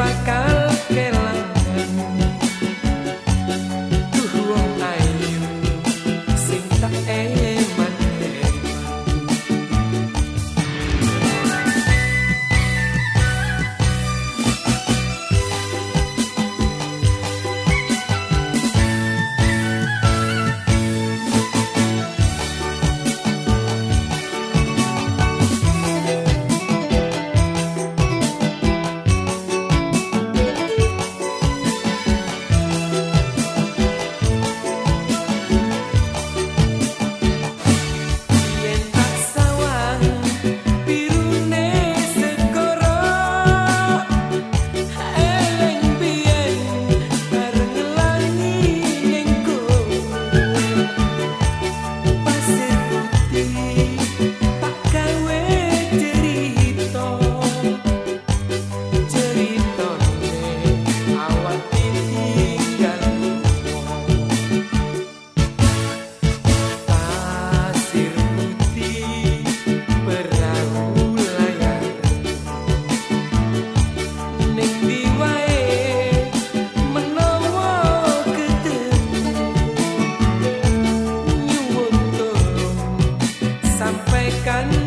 pacalas. canto.